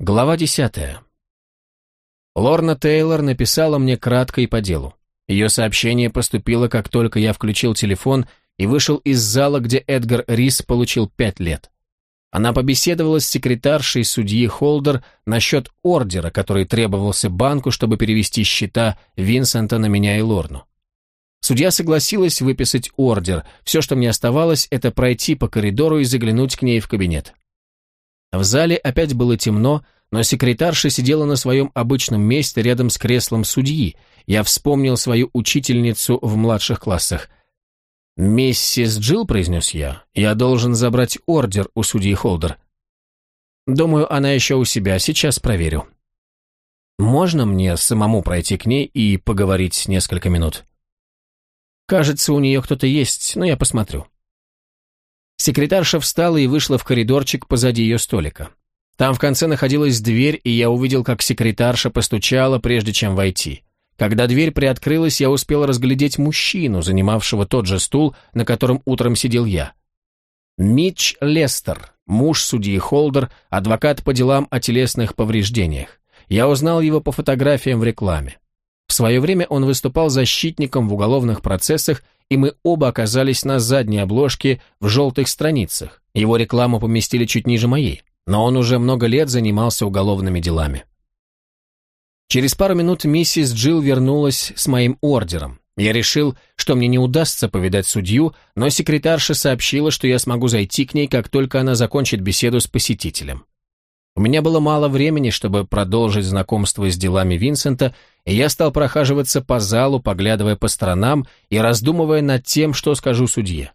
Глава десятая. Лорна Тейлор написала мне кратко и по делу. Ее сообщение поступило, как только я включил телефон и вышел из зала, где Эдгар Рис получил пять лет. Она побеседовала с секретаршей судьи Холдер насчет ордера, который требовался банку, чтобы перевести счета Винсента на меня и Лорну. Судья согласилась выписать ордер. Все, что мне оставалось, это пройти по коридору и заглянуть к ней в кабинет. В зале опять было темно, но секретарша сидела на своем обычном месте рядом с креслом судьи. Я вспомнил свою учительницу в младших классах. «Миссис Джилл», — произнес я, — «я должен забрать ордер у судьи Холдер». «Думаю, она еще у себя, сейчас проверю». «Можно мне самому пройти к ней и поговорить несколько минут?» «Кажется, у нее кто-то есть, но я посмотрю». Секретарша встала и вышла в коридорчик позади ее столика. Там в конце находилась дверь, и я увидел, как секретарша постучала, прежде чем войти. Когда дверь приоткрылась, я успел разглядеть мужчину, занимавшего тот же стул, на котором утром сидел я. Митч Лестер, муж судьи Холдер, адвокат по делам о телесных повреждениях. Я узнал его по фотографиям в рекламе. В свое время он выступал защитником в уголовных процессах, и мы оба оказались на задней обложке в желтых страницах. Его рекламу поместили чуть ниже моей, но он уже много лет занимался уголовными делами. Через пару минут миссис Джилл вернулась с моим ордером. Я решил, что мне не удастся повидать судью, но секретарша сообщила, что я смогу зайти к ней, как только она закончит беседу с посетителем. У меня было мало времени, чтобы продолжить знакомство с делами Винсента, и я стал прохаживаться по залу, поглядывая по сторонам и раздумывая над тем, что скажу судье.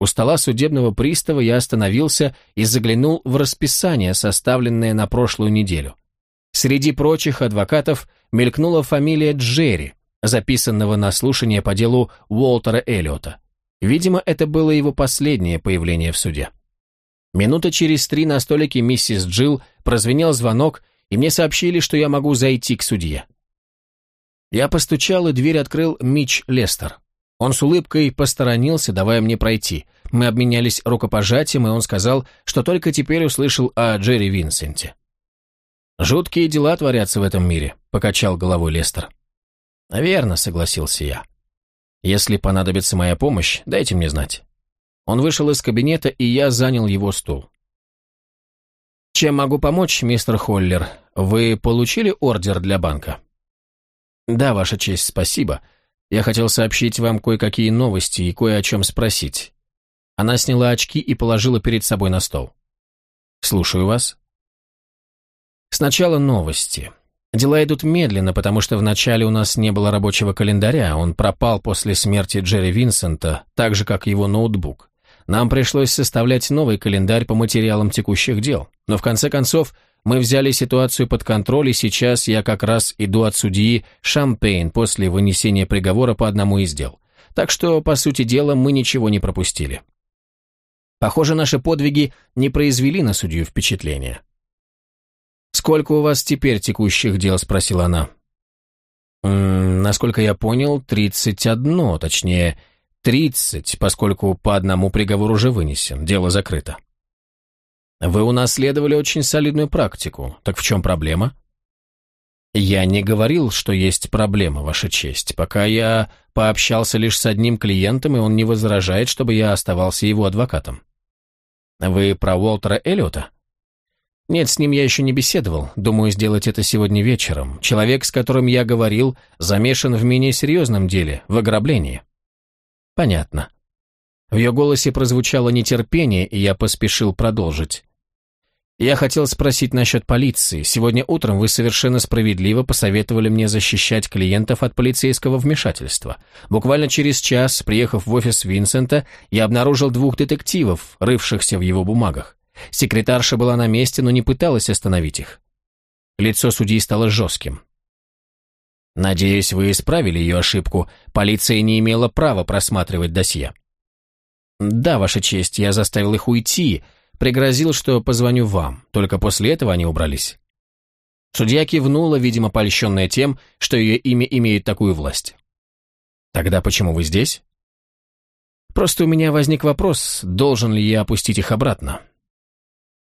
У стола судебного пристава я остановился и заглянул в расписание, составленное на прошлую неделю. Среди прочих адвокатов мелькнула фамилия Джерри, записанного на слушание по делу Уолтера Эллиота. Видимо, это было его последнее появление в суде. Минута через три на столике миссис Джилл прозвенел звонок, и мне сообщили, что я могу зайти к судье. Я постучал, и дверь открыл Мич Лестер. Он с улыбкой посторонился, давая мне пройти. Мы обменялись рукопожатием, и он сказал, что только теперь услышал о Джерри Винсенте. «Жуткие дела творятся в этом мире», — покачал головой Лестер. «Верно», — согласился я. «Если понадобится моя помощь, дайте мне знать». Он вышел из кабинета, и я занял его стул. «Чем могу помочь, мистер Холлер? Вы получили ордер для банка?» «Да, Ваша честь, спасибо. Я хотел сообщить вам кое-какие новости и кое о чем спросить». Она сняла очки и положила перед собой на стол. «Слушаю вас». «Сначала новости. Дела идут медленно, потому что вначале у нас не было рабочего календаря, он пропал после смерти Джерри Винсента, так же, как его ноутбук. Нам пришлось составлять новый календарь по материалам текущих дел. Но в конце концов, мы взяли ситуацию под контроль, и сейчас я как раз иду от судьи Шампейн после вынесения приговора по одному из дел. Так что, по сути дела, мы ничего не пропустили. Похоже, наши подвиги не произвели на судью впечатления. «Сколько у вас теперь текущих дел?» – спросила она. «М -м, «Насколько я понял, тридцать одно, точнее, Тридцать, поскольку по одному приговор уже вынесен, дело закрыто. Вы унаследовали очень солидную практику. Так в чем проблема? Я не говорил, что есть проблема, Ваша честь. Пока я пообщался лишь с одним клиентом, и он не возражает, чтобы я оставался его адвокатом. Вы про Уолтера Эллиота? Нет, с ним я еще не беседовал. Думаю сделать это сегодня вечером. Человек, с которым я говорил, замешан в менее серьезном деле, в ограблении. Понятно. В ее голосе прозвучало нетерпение, и я поспешил продолжить. Я хотел спросить насчет полиции. Сегодня утром вы совершенно справедливо посоветовали мне защищать клиентов от полицейского вмешательства. Буквально через час, приехав в офис Винсента, я обнаружил двух детективов, рывшихся в его бумагах. Секретарша была на месте, но не пыталась остановить их. Лицо судьи стало жестким. Надеюсь, вы исправили ее ошибку. Полиция не имела права просматривать досье. Да, Ваша честь, я заставил их уйти, пригрозил, что позвоню вам. Только после этого они убрались. Судья кивнула, видимо, польщенная тем, что ее имя имеет такую власть. Тогда почему вы здесь? Просто у меня возник вопрос, должен ли я опустить их обратно.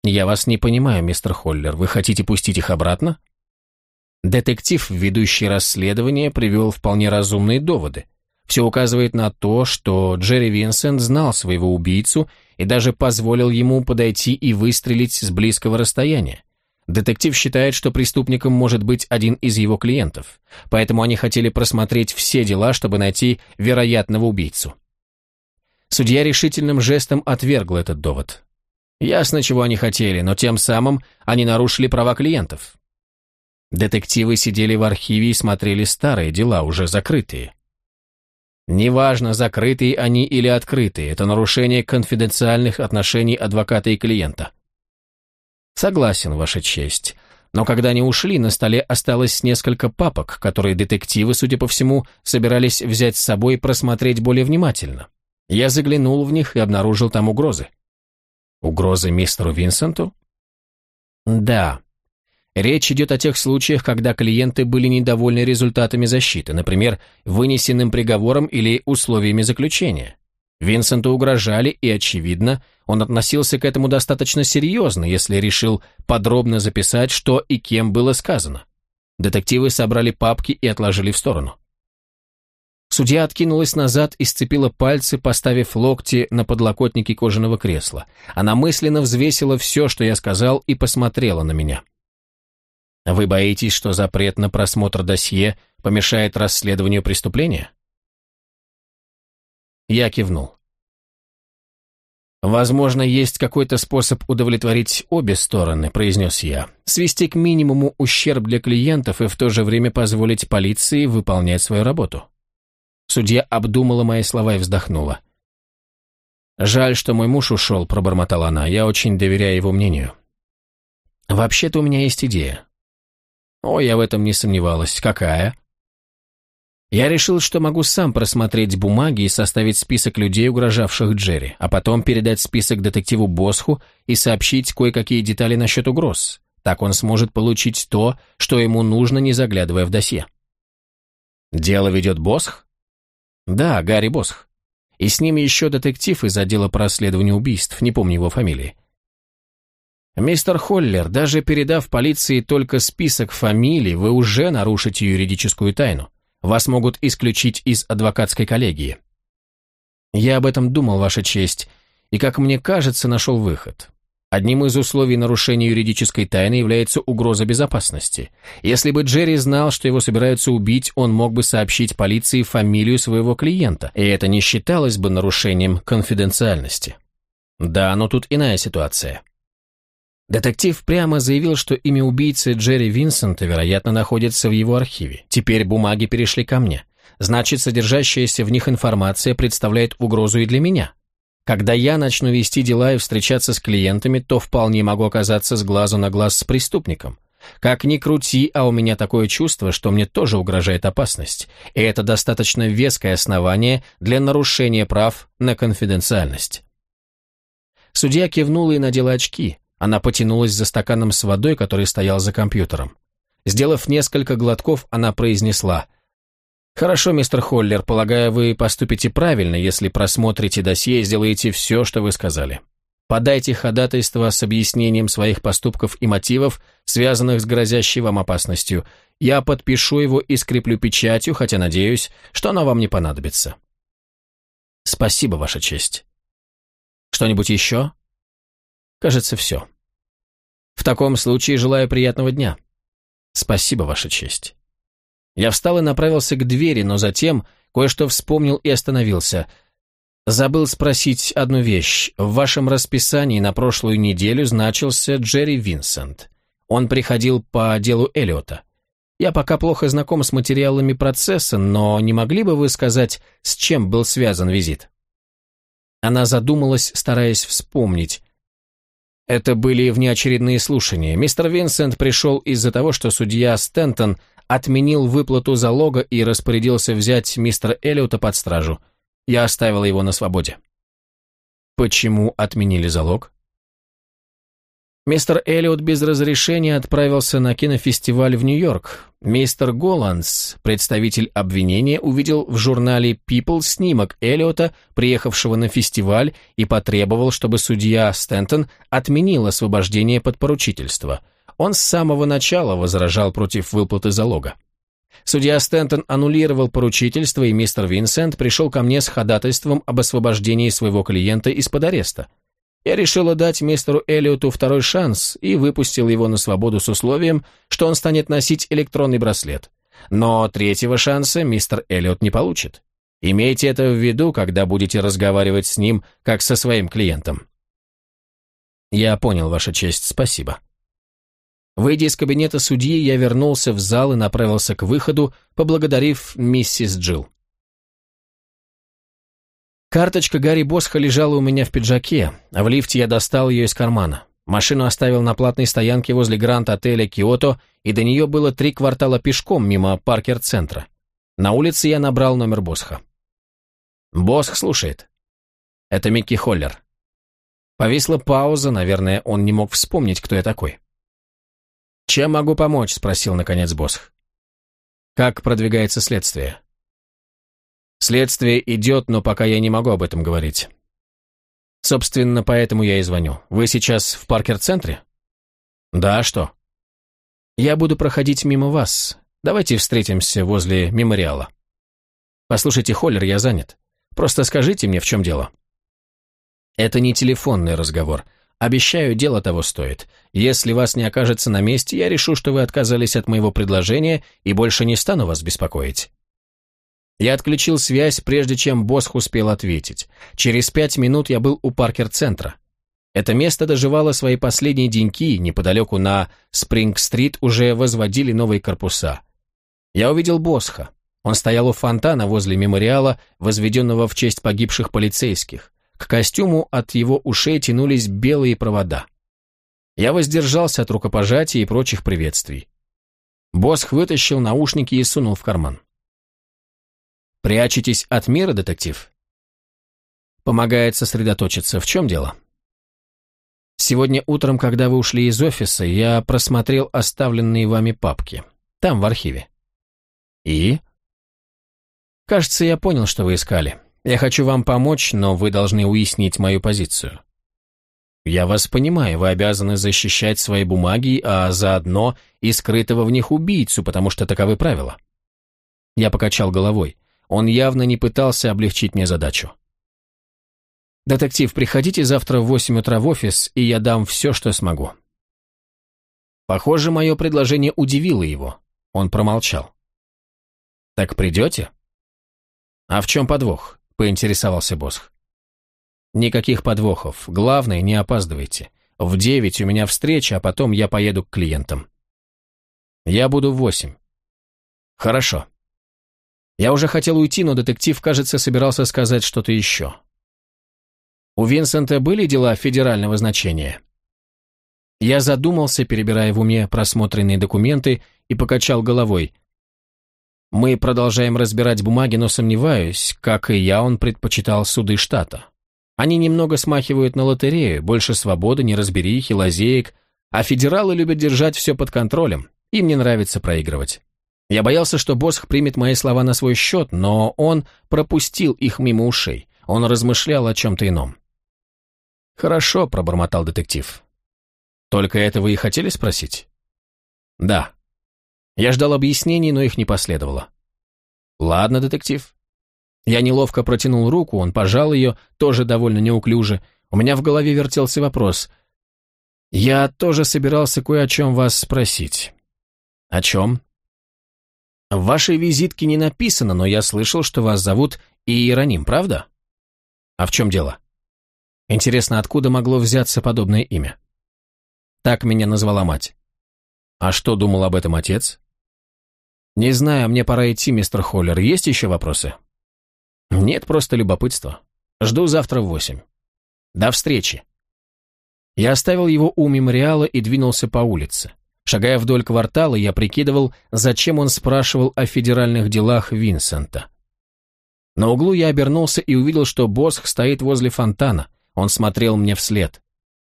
«Я вас не понимаю, мистер Холлер. Вы хотите пустить их обратно?» Детектив, ведущий расследование, привел вполне разумные доводы. Все указывает на то, что Джерри Винсент знал своего убийцу и даже позволил ему подойти и выстрелить с близкого расстояния. Детектив считает, что преступником может быть один из его клиентов, поэтому они хотели просмотреть все дела, чтобы найти вероятного убийцу. Судья решительным жестом отвергл этот довод. Ясно, чего они хотели, но тем самым они нарушили права клиентов. Детективы сидели в архиве и смотрели старые дела, уже закрытые. Неважно, закрытые они или открытые, это нарушение конфиденциальных отношений адвоката и клиента. Согласен, Ваша честь. Но когда они ушли, на столе осталось несколько папок, которые детективы, судя по всему, собирались взять с собой и просмотреть более внимательно. Я заглянул в них и обнаружил там угрозы. Угрозы мистеру Винсенту? Да. Речь идет о тех случаях, когда клиенты были недовольны результатами защиты, например, вынесенным приговором или условиями заключения. Винсенту угрожали, и, очевидно, он относился к этому достаточно серьезно, если решил подробно записать, что и кем было сказано. Детективы собрали папки и отложили в сторону. Судья откинулась назад и сцепила пальцы, поставив локти на подлокотники кожаного кресла. Она мысленно взвесила все, что я сказал, и посмотрела на меня. «Вы боитесь, что запрет на просмотр досье помешает расследованию преступления?» Я кивнул. «Возможно, есть какой-то способ удовлетворить обе стороны», – произнес я. «Свести к минимуму ущерб для клиентов и в то же время позволить полиции выполнять свою работу». Судья обдумала мои слова и вздохнула. «Жаль, что мой муж ушел», – пробормотала она. «Я очень доверяю его мнению». «Вообще-то у меня есть идея». «О, я в этом не сомневалась. Какая?» Я решил, что могу сам просмотреть бумаги и составить список людей, угрожавших Джерри, а потом передать список детективу Босху и сообщить кое-какие детали насчет угроз. Так он сможет получить то, что ему нужно, не заглядывая в досье. Дело ведет Босх? Да, Гарри Босх. И с ним еще детектив из отдела по расследованию убийств, не помню его фамилии. Мистер Холлер, даже передав полиции только список фамилий, вы уже нарушите юридическую тайну. Вас могут исключить из адвокатской коллегии. Я об этом думал, Ваша честь, и, как мне кажется, нашел выход. Одним из условий нарушения юридической тайны является угроза безопасности. Если бы Джерри знал, что его собираются убить, он мог бы сообщить полиции фамилию своего клиента, и это не считалось бы нарушением конфиденциальности. Да, но тут иная ситуация. Детектив прямо заявил, что имя убийцы Джерри Винсента, вероятно, находится в его архиве. Теперь бумаги перешли ко мне. Значит, содержащаяся в них информация представляет угрозу и для меня. Когда я начну вести дела и встречаться с клиентами, то вполне могу оказаться с глазу на глаз с преступником. Как ни крути, а у меня такое чувство, что мне тоже угрожает опасность, и это достаточно веское основание для нарушения прав на конфиденциальность. Судья кивнула и надела очки, она потянулась за стаканом с водой, который стоял за компьютером. Сделав несколько глотков, она произнесла «Хорошо, мистер Холлер, полагаю, вы поступите правильно, если просмотрите досье и сделаете все, что вы сказали. Подайте ходатайство с объяснением своих поступков и мотивов, связанных с грозящей вам опасностью. Я подпишу его и скреплю печатью, хотя надеюсь, что она вам не понадобится». «Спасибо, Ваша честь». «Что-нибудь еще?» Кажется, все. В таком случае желаю приятного дня. Спасибо, Ваша честь. Я встал и направился к двери, но затем кое-что вспомнил и остановился. Забыл спросить одну вещь. В вашем расписании на прошлую неделю значился Джерри Винсент. Он приходил по делу Эллиота. Я пока плохо знаком с материалами процесса, но не могли бы вы сказать, с чем был связан визит? Она задумалась, стараясь вспомнить. Это были внеочередные слушания. Мистер Винсент пришел из-за того, что судья Стентон отменил выплату залога и распорядился взять мистера Эллиота под стражу. Я оставила его на свободе. Почему отменили залог? Мистер Эллиот без разрешения отправился на кинофестиваль в Нью-Йорк. Мистер Голанц, представитель обвинения, увидел в журнале People снимок Эллиота, приехавшего на фестиваль, и потребовал, чтобы судья Стентон отменил освобождение под поручительство. Он с самого начала возражал против выплаты залога. Судья Стентон аннулировал поручительство, и мистер Винсент пришел ко мне с ходатайством об освобождении своего клиента из-под ареста. Я решила дать мистеру Эллиоту второй шанс и выпустил его на свободу с условием, что он станет носить электронный браслет. Но третьего шанса мистер Эллиот не получит. Имейте это в виду, когда будете разговаривать с ним, как со своим клиентом. Я понял, Ваша честь, спасибо. Выйдя из кабинета судьи, я вернулся в зал и направился к выходу, поблагодарив миссис Джилл. Карточка Гарри Босха лежала у меня в пиджаке, а в лифте я достал ее из кармана. Машину оставил на платной стоянке возле гранд-отеля «Киото», и до нее было три квартала пешком мимо Паркер-центра. На улице я набрал номер Босха. Босх слушает. Это Микки Холлер. Повисла пауза, наверное, он не мог вспомнить, кто я такой. «Чем могу помочь?» – спросил, наконец, Босх. «Как продвигается следствие?» Следствие идет, но пока я не могу об этом говорить. Собственно, поэтому я и звоню. Вы сейчас в Паркер-центре? Да, что? Я буду проходить мимо вас. Давайте встретимся возле мемориала. Послушайте, Холлер, я занят. Просто скажите мне, в чем дело. Это не телефонный разговор. Обещаю, дело того стоит. Если вас не окажется на месте, я решу, что вы отказались от моего предложения и больше не стану вас беспокоить. Я отключил связь, прежде чем Босх успел ответить. Через пять минут я был у Паркер-центра. Это место доживало свои последние деньки, неподалеку на Спринг-стрит уже возводили новые корпуса. Я увидел Босха. Он стоял у фонтана возле мемориала, возведенного в честь погибших полицейских. К костюму от его ушей тянулись белые провода. Я воздержался от рукопожатий и прочих приветствий. Босх вытащил наушники и сунул в карман. Прячетесь от мира, детектив? Помогает сосредоточиться. В чем дело? Сегодня утром, когда вы ушли из офиса, я просмотрел оставленные вами папки. Там, в архиве. И? Кажется, я понял, что вы искали. Я хочу вам помочь, но вы должны уяснить мою позицию. Я вас понимаю, вы обязаны защищать свои бумаги, а заодно и скрытого в них убийцу, потому что таковы правила. Я покачал головой. Он явно не пытался облегчить мне задачу. «Детектив, приходите завтра в восемь утра в офис, и я дам все, что смогу». Похоже, мое предложение удивило его. Он промолчал. «Так придете?» «А в чем подвох?» — поинтересовался Босх. «Никаких подвохов. Главное, не опаздывайте. В девять у меня встреча, а потом я поеду к клиентам». «Я буду в восемь». «Хорошо. Я уже хотел уйти, но детектив, кажется, собирался сказать что-то еще. У Винсента были дела федерального значения? Я задумался, перебирая в уме просмотренные документы, и покачал головой. Мы продолжаем разбирать бумаги, но сомневаюсь, как и я, он предпочитал суды штата. Они немного смахивают на лотерею, больше свободы, неразберихи, лазеек, а федералы любят держать все под контролем, им не нравится проигрывать. Я боялся, что Босх примет мои слова на свой счет, но он пропустил их мимо ушей. Он размышлял о чем-то ином. «Хорошо», — пробормотал детектив. «Только это вы и хотели спросить?» «Да». Я ждал объяснений, но их не последовало. «Ладно, детектив». Я неловко протянул руку, он пожал ее, тоже довольно неуклюже. У меня в голове вертелся вопрос. «Я тоже собирался кое о чем вас спросить». «О чем?» В вашей визитке не написано, но я слышал, что вас зовут Иероним, правда? А в чем дело? Интересно, откуда могло взяться подобное имя? Так меня назвала мать. А что думал об этом отец? Не знаю, мне пора идти, мистер Холлер. Есть еще вопросы? Нет, просто любопытство. Жду завтра в восемь. До встречи. Я оставил его у мемориала и двинулся по улице. Шагая вдоль квартала, я прикидывал, зачем он спрашивал о федеральных делах Винсента. На углу я обернулся и увидел, что Босх стоит возле фонтана. Он смотрел мне вслед.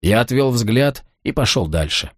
Я отвел взгляд, и пошел дальше.